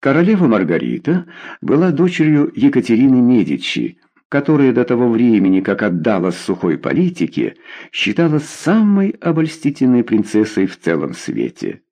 Королева Маргарита была дочерью Екатерины Медичи, которая до того времени, как отдалась сухой политике, считалась самой обольстительной принцессой в целом свете.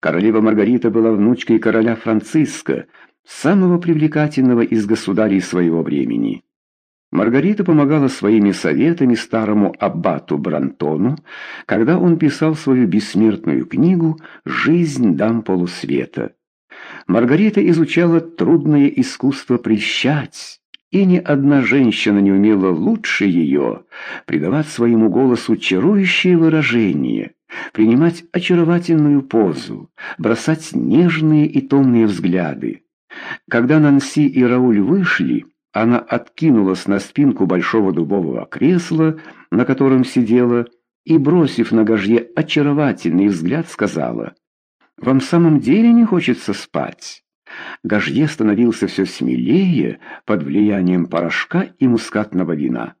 Королева Маргарита была внучкой короля Франциска, самого привлекательного из государей своего времени. Маргарита помогала своими советами старому аббату Брантону, когда он писал свою бессмертную книгу «Жизнь дам полусвета». Маргарита изучала трудное искусство прищать, и ни одна женщина не умела лучше ее придавать своему голосу чарующее выражение, принимать очаровательную позу, бросать нежные и томные взгляды. Когда Нанси и Рауль вышли, она откинулась на спинку большого дубового кресла, на котором сидела, и, бросив на гожье очаровательный взгляд, сказала, «Вам в самом деле не хочется спать?» Гажье становился все смелее под влиянием порошка и мускатного вина.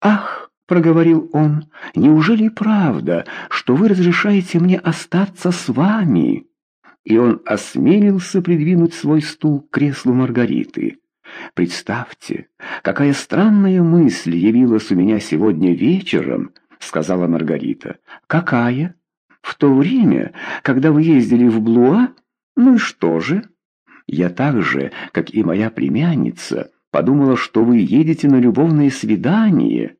«Ах!» — проговорил он. «Неужели правда, что вы разрешаете мне остаться с вами?» И он осмелился придвинуть свой стул к креслу Маргариты. «Представьте, какая странная мысль явилась у меня сегодня вечером», — сказала Маргарита. «Какая? В то время, когда вы ездили в Блуа? Ну и что же?» Я так же, как и моя племянница, подумала, что вы едете на любовное свидание.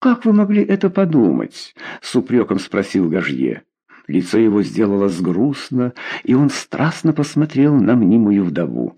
Как вы могли это подумать? С упреком спросил Гажье. Лицо его сделалось грустно, и он страстно посмотрел на мнимую вдову.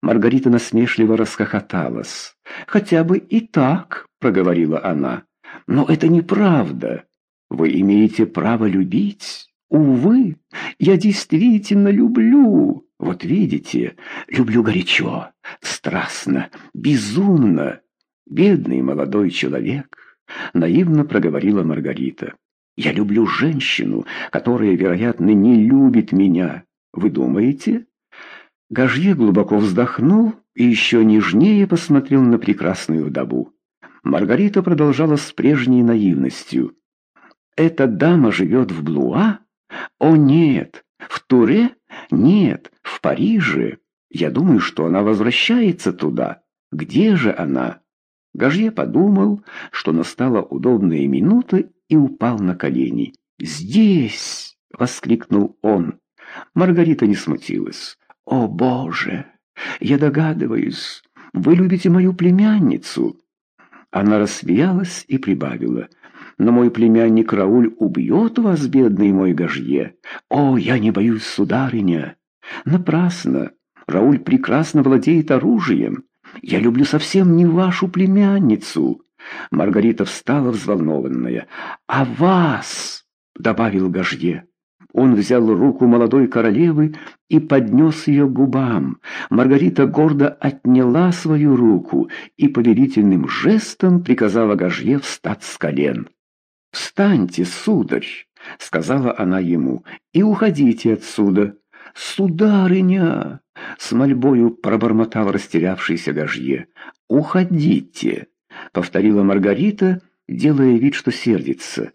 Маргарита насмешливо расхохоталась. «Хотя бы и так», — проговорила она. «Но это неправда. Вы имеете право любить. Увы, я действительно люблю». Вот видите, люблю горячо, страстно, безумно. Бедный молодой человек, наивно проговорила Маргарита. Я люблю женщину, которая, вероятно, не любит меня. Вы думаете? Гажье глубоко вздохнул и еще нежнее посмотрел на прекрасную вдову. Маргарита продолжала с прежней наивностью. «Эта дама живет в Блуа? О нет, в Туре? Нет, в Париже. Я думаю, что она возвращается туда. Где же она? Гажье подумал, что настала удобная минута и упал на колени. «Здесь!» — воскликнул он. Маргарита не смутилась. «О, Боже! Я догадываюсь, вы любите мою племянницу!» Она рассмеялась и прибавила. «Но мой племянник Рауль убьет вас, бедный мой Гажье! О, я не боюсь, сударыня! Напрасно. Рауль прекрасно владеет оружием. Я люблю совсем не вашу племянницу. Маргарита встала взволнованная. А вас, добавил Гажье. Он взял руку молодой королевы и поднес ее к губам. Маргарита гордо отняла свою руку и повелительным жестом приказала Гажье встать с колен. «Встаньте, сударь!» — сказала она ему, — «и уходите отсюда. «Сударыня!» — с мольбою пробормотал растерявшийся Гажье. «Уходите!» — повторила Маргарита, делая вид, что сердится.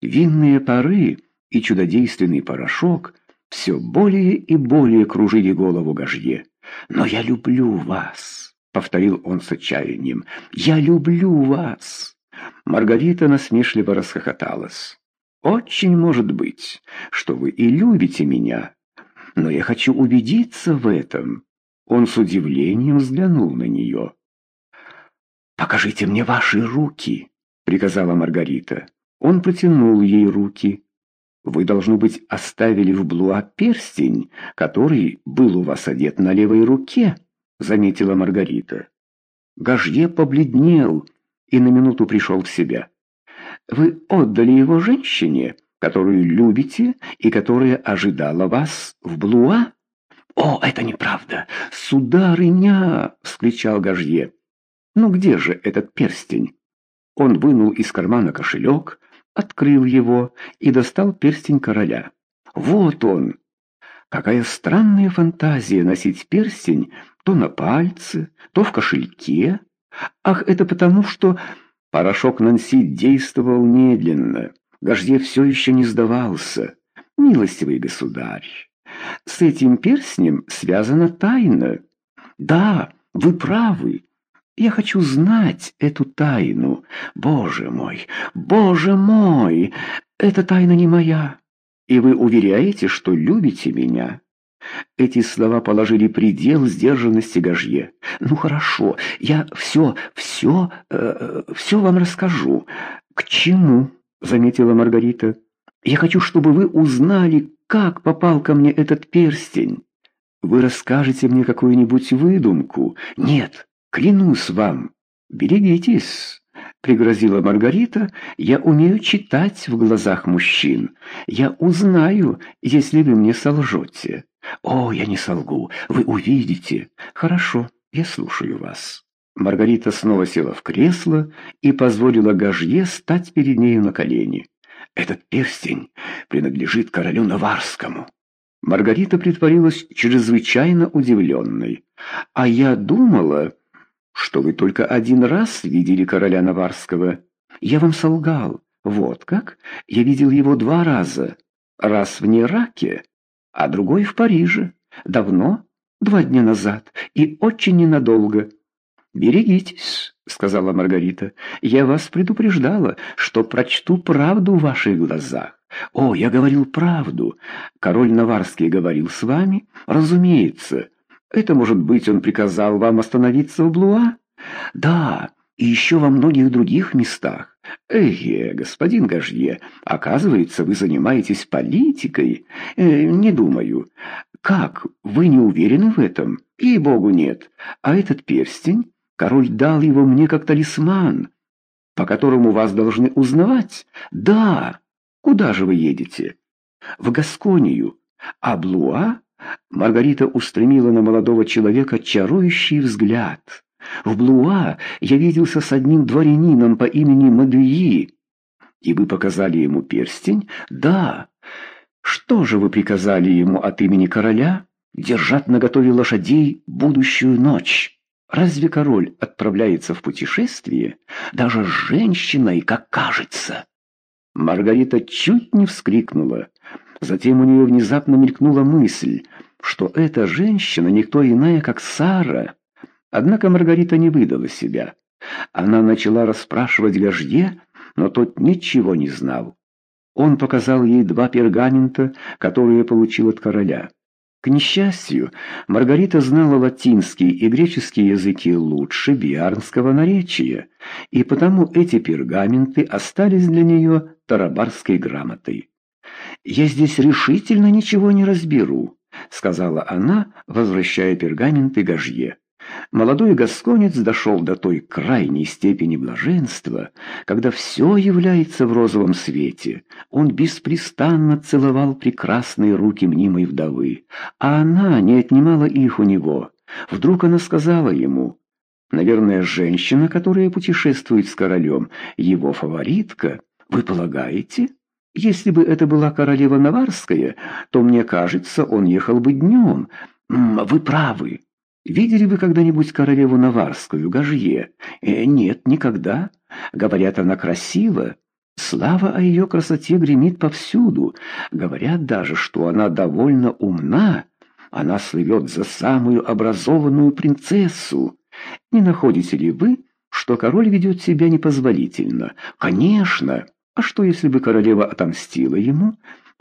Винные пары и чудодейственный порошок все более и более кружили голову Гажье. «Но я люблю вас!» — повторил он с отчаянием. «Я люблю вас!» Маргарита насмешливо расхохоталась. «Очень может быть, что вы и любите меня» но я хочу убедиться в этом». Он с удивлением взглянул на нее. «Покажите мне ваши руки», — приказала Маргарита. Он протянул ей руки. «Вы, должно быть, оставили в Блуа перстень, который был у вас одет на левой руке», — заметила Маргарита. Гажье побледнел и на минуту пришел в себя. «Вы отдали его женщине?» которую любите и которая ожидала вас в Блуа? «О, это неправда! Сударыня!» — вскричал Гажье. «Ну где же этот перстень?» Он вынул из кармана кошелек, открыл его и достал перстень короля. «Вот он!» Какая странная фантазия носить перстень то на пальце, то в кошельке. Ах, это потому, что порошок Нанси действовал медленно. Гождев все еще не сдавался. «Милостивый государь, С этим перстнем связана тайна. Да, вы правы. Я хочу знать эту тайну. Боже мой, боже мой, эта тайна не моя. И вы уверяете, что любите меня?» Эти слова положили предел сдержанности Гажье. «Ну хорошо, я все, все, э, все вам расскажу. К чему?» — заметила Маргарита. «Я хочу, чтобы вы узнали, как попал ко мне этот перстень. Вы расскажете мне какую-нибудь выдумку? Нет, клянусь вам. Берегитесь». — пригрозила Маргарита, — «я умею читать в глазах мужчин. Я узнаю, если вы мне солжете». «О, я не солгу, вы увидите». «Хорошо, я слушаю вас». Маргарита снова села в кресло и позволила Гажье стать перед нею на колени. «Этот перстень принадлежит королю Наварскому». Маргарита притворилась чрезвычайно удивленной. «А я думала...» что вы только один раз видели короля Наварского. Я вам солгал. Вот как? Я видел его два раза. Раз в Нераке, а другой в Париже. Давно? Два дня назад. И очень ненадолго. «Берегитесь», — сказала Маргарита. «Я вас предупреждала, что прочту правду в ваших глазах. О, я говорил правду. Король Наварский говорил с вами? Разумеется. Это, может быть, он приказал вам остановиться в Блуа? Да, и еще во многих других местах. Эге, господин Гажье, оказывается, вы занимаетесь политикой? Э, не думаю. Как, вы не уверены в этом? И богу нет. А этот перстень? Король дал его мне как талисман, по которому вас должны узнавать. Да. Куда же вы едете? В Гасконию. А Блуа Маргарита устремила на молодого человека чарующий взгляд. «В Блуа я виделся с одним дворянином по имени Мадуи. И вы показали ему перстень? Да. Что же вы приказали ему от имени короля? Держать наготове лошадей будущую ночь. Разве король отправляется в путешествие? Даже с женщиной, как кажется?» Маргарита чуть не вскрикнула. Затем у нее внезапно мелькнула мысль, что эта женщина никто иная, как Сара. Однако Маргарита не выдала себя. Она начала расспрашивать Гажье, но тот ничего не знал. Он показал ей два пергамента, которые получил от короля. К несчастью, Маргарита знала латинский и греческий языки лучше биарнского наречия, и потому эти пергаменты остались для нее тарабарской грамотой. «Я здесь решительно ничего не разберу», — сказала она, возвращая пергаменты Гажье. Молодой гасконец дошел до той крайней степени блаженства, когда все является в розовом свете. Он беспрестанно целовал прекрасные руки мнимой вдовы, а она не отнимала их у него. Вдруг она сказала ему, «Наверное, женщина, которая путешествует с королем, его фаворитка. Вы полагаете?» Если бы это была королева Наварская, то, мне кажется, он ехал бы днем. Вы правы. Видели вы когда-нибудь королеву Наварскую, Гажье? Э, нет, никогда. Говорят, она красива. Слава о ее красоте гремит повсюду. Говорят даже, что она довольно умна. Она слывет за самую образованную принцессу. Не находите ли вы, что король ведет себя непозволительно? Конечно. А что, если бы королева отомстила ему?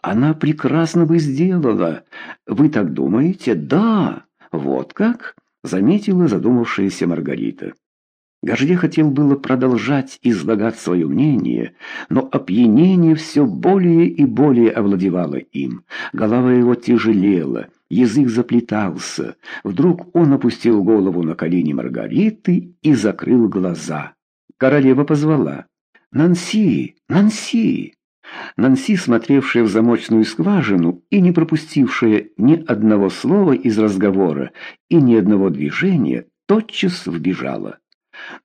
Она прекрасно бы сделала. Вы так думаете? Да. Вот как? Заметила задумавшаяся Маргарита. Гажде хотел было продолжать излагать свое мнение, но опьянение все более и более овладевало им. Голова его тяжелела, язык заплетался. Вдруг он опустил голову на колени Маргариты и закрыл глаза. Королева позвала. «Нанси! Нанси!» Нанси, смотревшая в замочную скважину и не пропустившая ни одного слова из разговора и ни одного движения, тотчас вбежала.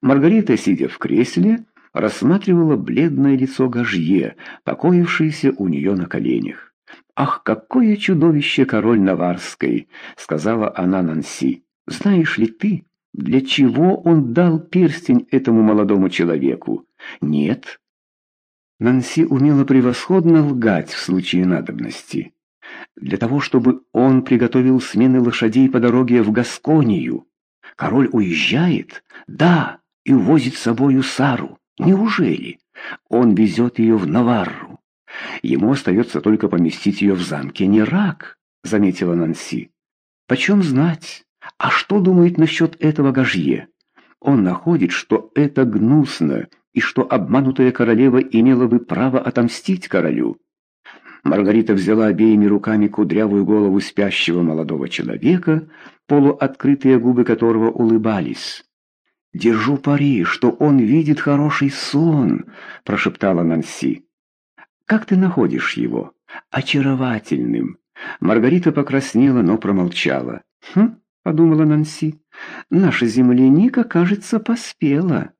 Маргарита, сидя в кресле, рассматривала бледное лицо Гажье, покоившееся у нее на коленях. «Ах, какое чудовище король Наварской!» — сказала она Нанси. «Знаешь ли ты, для чего он дал перстень этому молодому человеку? Нет. Нанси умела превосходно лгать в случае надобности. Для того, чтобы он приготовил смены лошадей по дороге в Гасконию. Король уезжает? Да, и увозит с собою Сару. Неужели? Он везет ее в Наварру. Ему остается только поместить ее в замке Нерак, заметила Нанси. Почем знать? А что думает насчет этого Гажье? Он находит, что это гнусно, и что обманутая королева имела бы право отомстить королю. Маргарита взяла обеими руками кудрявую голову спящего молодого человека, полуоткрытые губы которого улыбались. «Держу пари, что он видит хороший сон», — прошептала Нанси. «Как ты находишь его?» «Очаровательным». Маргарита покраснела, но промолчала. «Хм», — подумала Нанси, — «наша земляника, кажется, поспела».